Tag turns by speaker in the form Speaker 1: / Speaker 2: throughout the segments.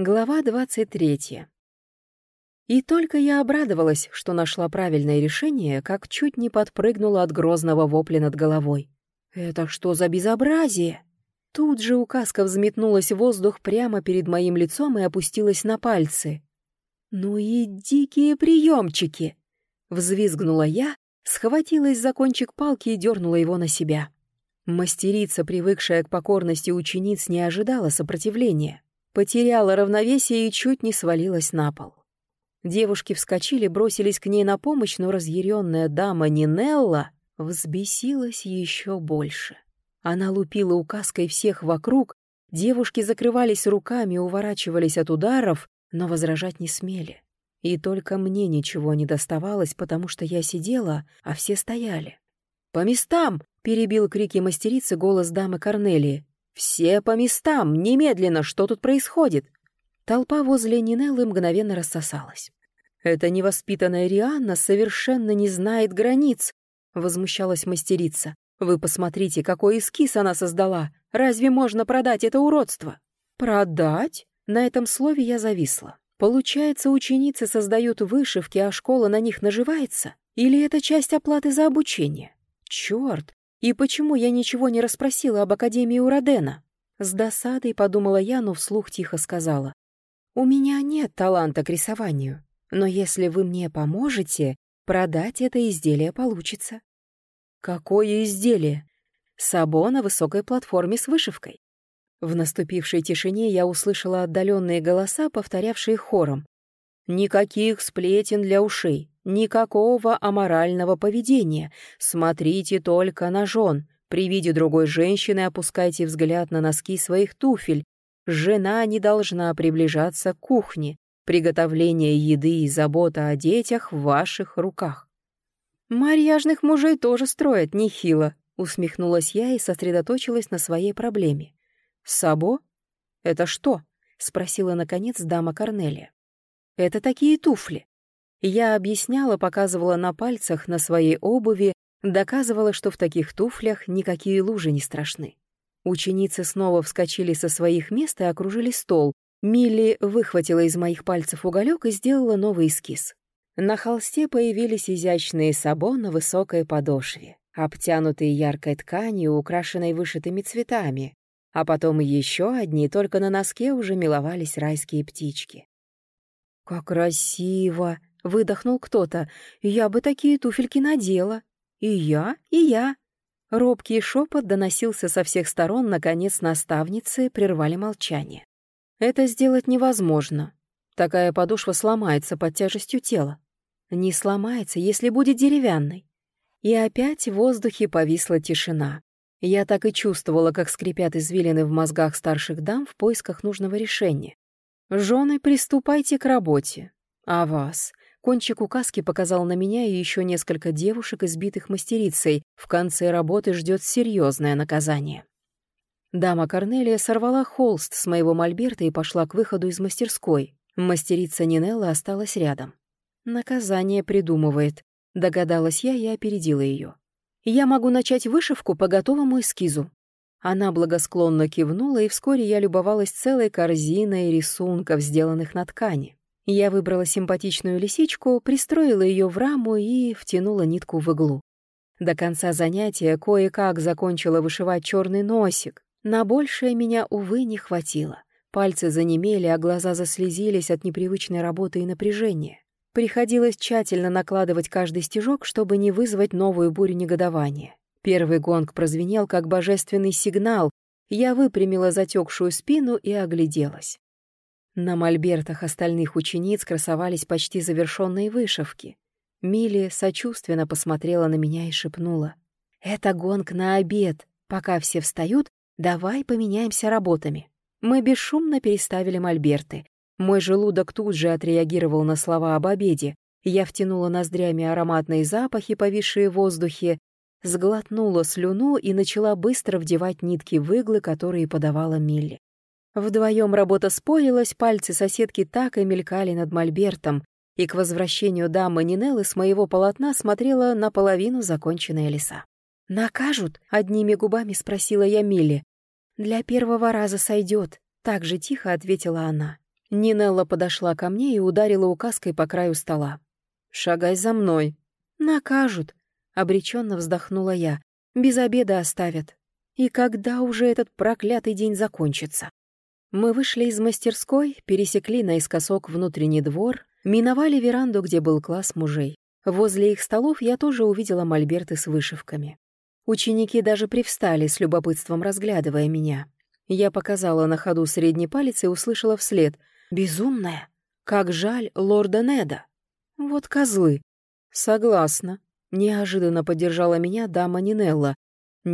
Speaker 1: Глава 23. И только я обрадовалась, что нашла правильное решение, как чуть не подпрыгнула от грозного вопля над головой. «Это что за безобразие?» Тут же указка взметнулась в воздух прямо перед моим лицом и опустилась на пальцы. «Ну и дикие приемчики!» Взвизгнула я, схватилась за кончик палки и дернула его на себя. Мастерица, привыкшая к покорности учениц, не ожидала сопротивления потеряла равновесие и чуть не свалилась на пол. Девушки вскочили, бросились к ней на помощь, но разъяренная дама Нинелла взбесилась еще больше. Она лупила указкой всех вокруг, девушки закрывались руками, уворачивались от ударов, но возражать не смели. И только мне ничего не доставалось, потому что я сидела, а все стояли. «По местам!» — перебил крики мастерицы голос дамы Корнелии. «Все по местам! Немедленно! Что тут происходит?» Толпа возле Нинеллы мгновенно рассосалась. «Эта невоспитанная Рианна совершенно не знает границ», — возмущалась мастерица. «Вы посмотрите, какой эскиз она создала! Разве можно продать это уродство?» «Продать?» На этом слове я зависла. Получается, ученицы создают вышивки, а школа на них наживается? Или это часть оплаты за обучение? Черт, и почему я ничего не расспросила об Академии Уродена? С досадой подумала я, но вслух тихо сказала. «У меня нет таланта к рисованию, но если вы мне поможете, продать это изделие получится». «Какое изделие?» «Сабо на высокой платформе с вышивкой». В наступившей тишине я услышала отдаленные голоса, повторявшие хором. «Никаких сплетен для ушей. Никакого аморального поведения. Смотрите только на жен. При виде другой женщины опускайте взгляд на носки своих туфель. Жена не должна приближаться к кухне. Приготовление еды и забота о детях в ваших руках. «Марьяжных мужей тоже строят нехило», — усмехнулась я и сосредоточилась на своей проблеме. «Сабо? Это что?» — спросила, наконец, дама Корнелия. «Это такие туфли. Я объясняла, показывала на пальцах, на своей обуви, доказывала, что в таких туфлях никакие лужи не страшны. Ученицы снова вскочили со своих мест и окружили стол. Милли выхватила из моих пальцев уголек и сделала новый эскиз. На холсте появились изящные сабо на высокой подошве, обтянутые яркой тканью, украшенной вышитыми цветами, а потом еще одни, только на носке уже миловались райские птички. «Как красиво!» — выдохнул кто-то. «Я бы такие туфельки надела. И я, и я». Робкий шепот доносился со всех сторон, наконец наставницы прервали молчание. «Это сделать невозможно. Такая подошва сломается под тяжестью тела. Не сломается, если будет деревянной». И опять в воздухе повисла тишина. Я так и чувствовала, как скрипят извилины в мозгах старших дам в поисках нужного решения. «Жены, приступайте к работе. А вас? Кончик указки показал на меня и еще несколько девушек, избитых мастерицей. В конце работы ждет серьезное наказание. Дама Корнелия сорвала холст с моего мольберта и пошла к выходу из мастерской. Мастерица Нинелла осталась рядом. «Наказание придумывает», — догадалась я и опередила ее. «Я могу начать вышивку по готовому эскизу». Она благосклонно кивнула, и вскоре я любовалась целой корзиной рисунков, сделанных на ткани. Я выбрала симпатичную лисичку, пристроила ее в раму и втянула нитку в иглу. До конца занятия кое-как закончила вышивать черный носик. На большее меня, увы, не хватило. Пальцы занемели, а глаза заслезились от непривычной работы и напряжения. Приходилось тщательно накладывать каждый стежок, чтобы не вызвать новую бурю негодования. Первый гонг прозвенел, как божественный сигнал. Я выпрямила затекшую спину и огляделась. На мольбертах остальных учениц красовались почти завершенные вышивки. Милли сочувственно посмотрела на меня и шепнула. «Это гонг на обед. Пока все встают, давай поменяемся работами». Мы бесшумно переставили мольберты. Мой желудок тут же отреагировал на слова об обеде. Я втянула ноздрями ароматные запахи, повисшие в воздухе, сглотнула слюну и начала быстро вдевать нитки в иглы, которые подавала Милли. Вдвоем работа спорилась, пальцы соседки так и мелькали над мольбертом, и к возвращению дамы Нинеллы с моего полотна смотрела наполовину законченная леса. «Накажут?» — одними губами спросила я Милли. «Для первого раза сойдет», — так же тихо ответила она. Нинелла подошла ко мне и ударила указкой по краю стола. «Шагай за мной». «Накажут», — обреченно вздохнула я. «Без обеда оставят. И когда уже этот проклятый день закончится?» Мы вышли из мастерской, пересекли наискосок внутренний двор, миновали веранду, где был класс мужей. Возле их столов я тоже увидела мольберты с вышивками. Ученики даже привстали с любопытством, разглядывая меня. Я показала на ходу средний палец и услышала вслед «Безумная! Как жаль лорда Неда!» «Вот козлы!» «Согласна», — неожиданно поддержала меня дама Нинелла.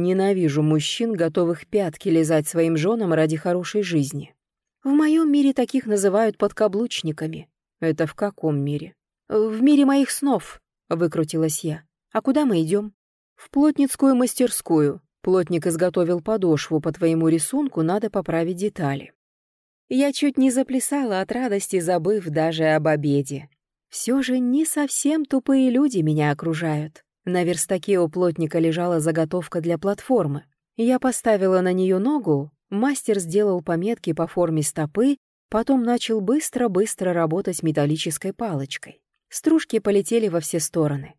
Speaker 1: «Ненавижу мужчин, готовых пятки лизать своим женам ради хорошей жизни. В моем мире таких называют подкаблучниками». «Это в каком мире?» «В мире моих снов», — выкрутилась я. «А куда мы идем?» «В плотницкую мастерскую. Плотник изготовил подошву по твоему рисунку, надо поправить детали». Я чуть не заплясала от радости, забыв даже об обеде. Все же не совсем тупые люди меня окружают. На верстаке у плотника лежала заготовка для платформы. Я поставила на нее ногу, мастер сделал пометки по форме стопы, потом начал быстро-быстро работать металлической палочкой. Стружки полетели во все стороны.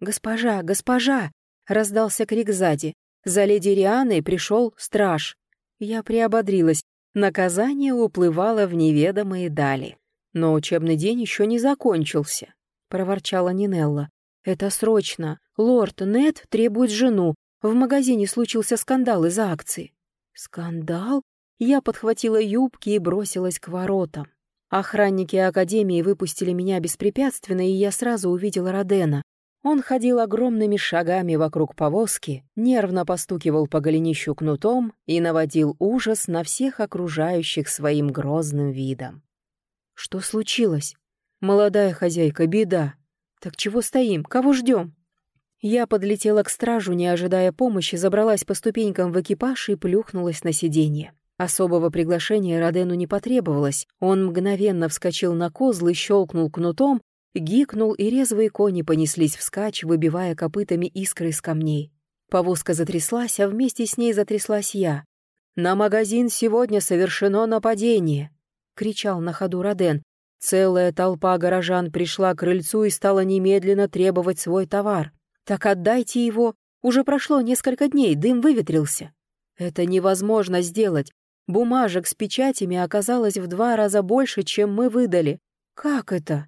Speaker 1: «Госпожа, госпожа!» — раздался крик сзади. За леди Рианой пришел страж. Я приободрилась. Наказание уплывало в неведомые дали. Но учебный день еще не закончился, — проворчала Нинелла. «Это срочно. Лорд Нет требует жену. В магазине случился скандал из-за акции». «Скандал?» Я подхватила юбки и бросилась к воротам. Охранники Академии выпустили меня беспрепятственно, и я сразу увидела Родена. Он ходил огромными шагами вокруг повозки, нервно постукивал по голенищу кнутом и наводил ужас на всех окружающих своим грозным видом. «Что случилось? Молодая хозяйка, беда. Так чего стоим? Кого ждем?» Я подлетела к стражу, не ожидая помощи, забралась по ступенькам в экипаж и плюхнулась на сиденье. Особого приглашения Родену не потребовалось. Он мгновенно вскочил на козлы, щелкнул кнутом, Гикнул, и резвые кони понеслись вскачь, выбивая копытами искры из камней. Повозка затряслась, а вместе с ней затряслась я. «На магазин сегодня совершено нападение!» — кричал на ходу Роден. Целая толпа горожан пришла к крыльцу и стала немедленно требовать свой товар. «Так отдайте его! Уже прошло несколько дней, дым выветрился!» «Это невозможно сделать! Бумажек с печатями оказалось в два раза больше, чем мы выдали!» «Как это?»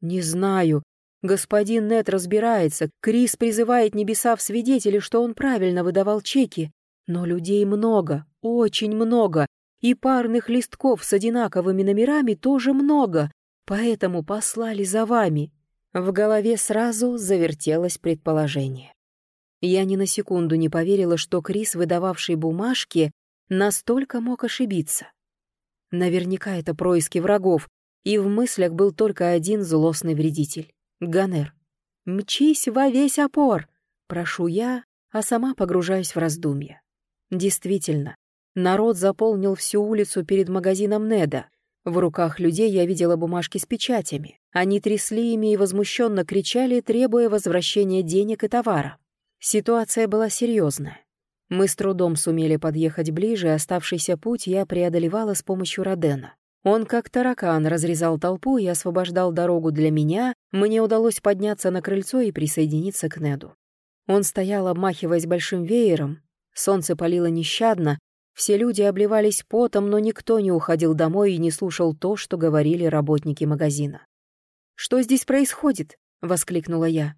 Speaker 1: «Не знаю. Господин Нет разбирается. Крис призывает небеса в свидетели, что он правильно выдавал чеки. Но людей много, очень много. И парных листков с одинаковыми номерами тоже много. Поэтому послали за вами». В голове сразу завертелось предположение. Я ни на секунду не поверила, что Крис, выдававший бумажки, настолько мог ошибиться. Наверняка это происки врагов, и в мыслях был только один злостный вредитель — Ганер. «Мчись во весь опор!» — прошу я, а сама погружаюсь в раздумья. Действительно, народ заполнил всю улицу перед магазином Неда. В руках людей я видела бумажки с печатями. Они трясли ими и возмущенно кричали, требуя возвращения денег и товара. Ситуация была серьезная. Мы с трудом сумели подъехать ближе, оставшийся путь я преодолевала с помощью Родена. Он как таракан разрезал толпу и освобождал дорогу для меня, мне удалось подняться на крыльцо и присоединиться к Неду. Он стоял, обмахиваясь большим веером, солнце палило нещадно, все люди обливались потом, но никто не уходил домой и не слушал то, что говорили работники магазина. «Что здесь происходит?» — воскликнула я.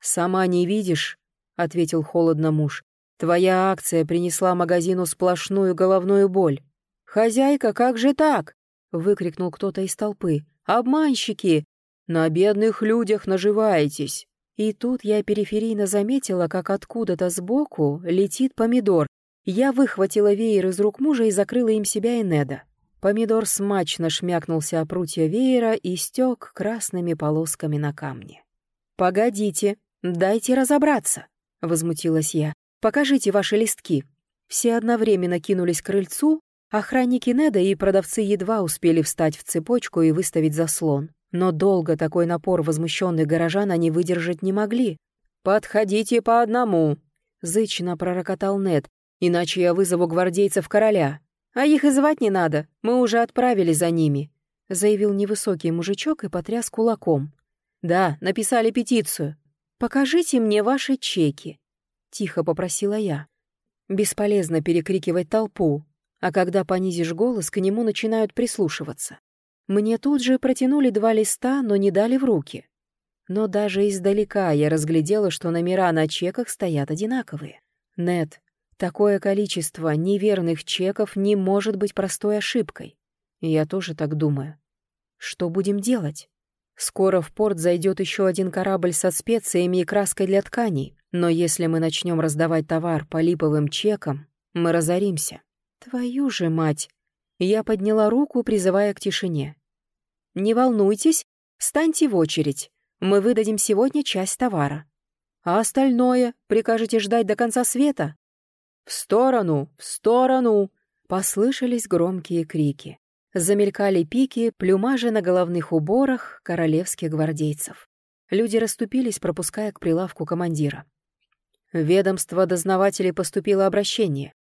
Speaker 1: «Сама не видишь», — ответил холодно муж. «Твоя акция принесла магазину сплошную головную боль». «Хозяйка, как же так?» — выкрикнул кто-то из толпы. «Обманщики! На бедных людях наживаетесь!» И тут я периферийно заметила, как откуда-то сбоку летит помидор. Я выхватила веер из рук мужа и закрыла им себя и Неда. Помидор смачно шмякнулся о прутья веера и стек красными полосками на камне. «Погодите, дайте разобраться», — возмутилась я. «Покажите ваши листки». Все одновременно кинулись к крыльцу, Охранники Неда и продавцы едва успели встать в цепочку и выставить заслон. Но долго такой напор возмущенных горожан они выдержать не могли. «Подходите по одному!» — зычно пророкотал Нед. «Иначе я вызову гвардейцев короля. А их и звать не надо, мы уже отправили за ними», — заявил невысокий мужичок и потряс кулаком. «Да, написали петицию. Покажите мне ваши чеки», — тихо попросила я. Бесполезно перекрикивать толпу, а когда понизишь голос, к нему начинают прислушиваться. Мне тут же протянули два листа, но не дали в руки. Но даже издалека я разглядела, что номера на чеках стоят одинаковые. Нет, такое количество неверных чеков не может быть простой ошибкой. Я тоже так думаю. Что будем делать? Скоро в порт зайдет еще один корабль со специями и краской для тканей, но если мы начнем раздавать товар по липовым чекам, мы разоримся. Твою же мать! Я подняла руку, призывая к тишине. Не волнуйтесь, встаньте в очередь. Мы выдадим сегодня часть товара. А остальное прикажете ждать до конца света? В сторону, в сторону! Послышались громкие крики. Замелькали пики, плюмажи на головных уборах королевских гвардейцев. Люди расступились, пропуская к прилавку командира. Ведомство дознавателей поступило обращение.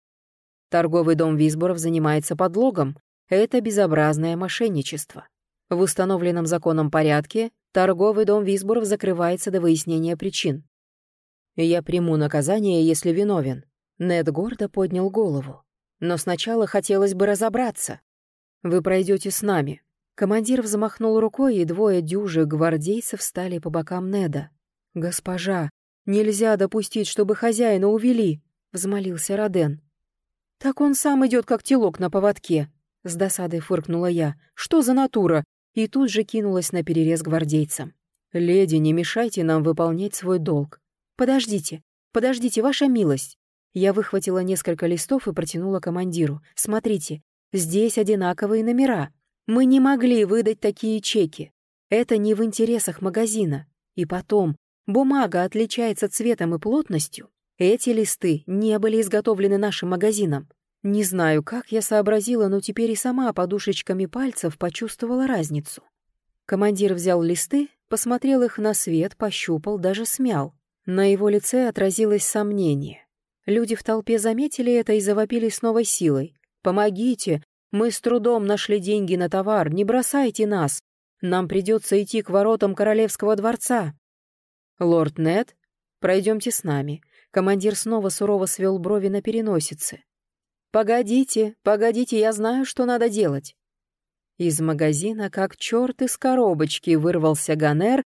Speaker 1: Торговый дом Висборов занимается подлогом. Это безобразное мошенничество. В установленном законом порядке торговый дом Висборов закрывается до выяснения причин. Я приму наказание, если виновен. Нед гордо поднял голову. Но сначала хотелось бы разобраться. Вы пройдете с нами». Командир взмахнул рукой, и двое дюжих гвардейцев стали по бокам Неда. «Госпожа, нельзя допустить, чтобы хозяина увели», — взмолился Роден. «Так он сам идет, как телок на поводке», — с досадой фыркнула я. «Что за натура?» И тут же кинулась на перерез гвардейцам. «Леди, не мешайте нам выполнять свой долг. Подождите, подождите, ваша милость». Я выхватила несколько листов и протянула командиру. «Смотрите, Здесь одинаковые номера. Мы не могли выдать такие чеки. Это не в интересах магазина. И потом, бумага отличается цветом и плотностью. Эти листы не были изготовлены нашим магазином. Не знаю, как я сообразила, но теперь и сама подушечками пальцев почувствовала разницу. Командир взял листы, посмотрел их на свет, пощупал, даже смял. На его лице отразилось сомнение. Люди в толпе заметили это и завопили с новой силой. Помогите! Мы с трудом нашли деньги на товар, не бросайте нас! Нам придется идти к воротам королевского дворца!» «Лорд Нед, пройдемте с нами». Командир снова сурово свел брови на переносице. «Погодите, погодите, я знаю, что надо делать». Из магазина, как черт из коробочки, вырвался Ганер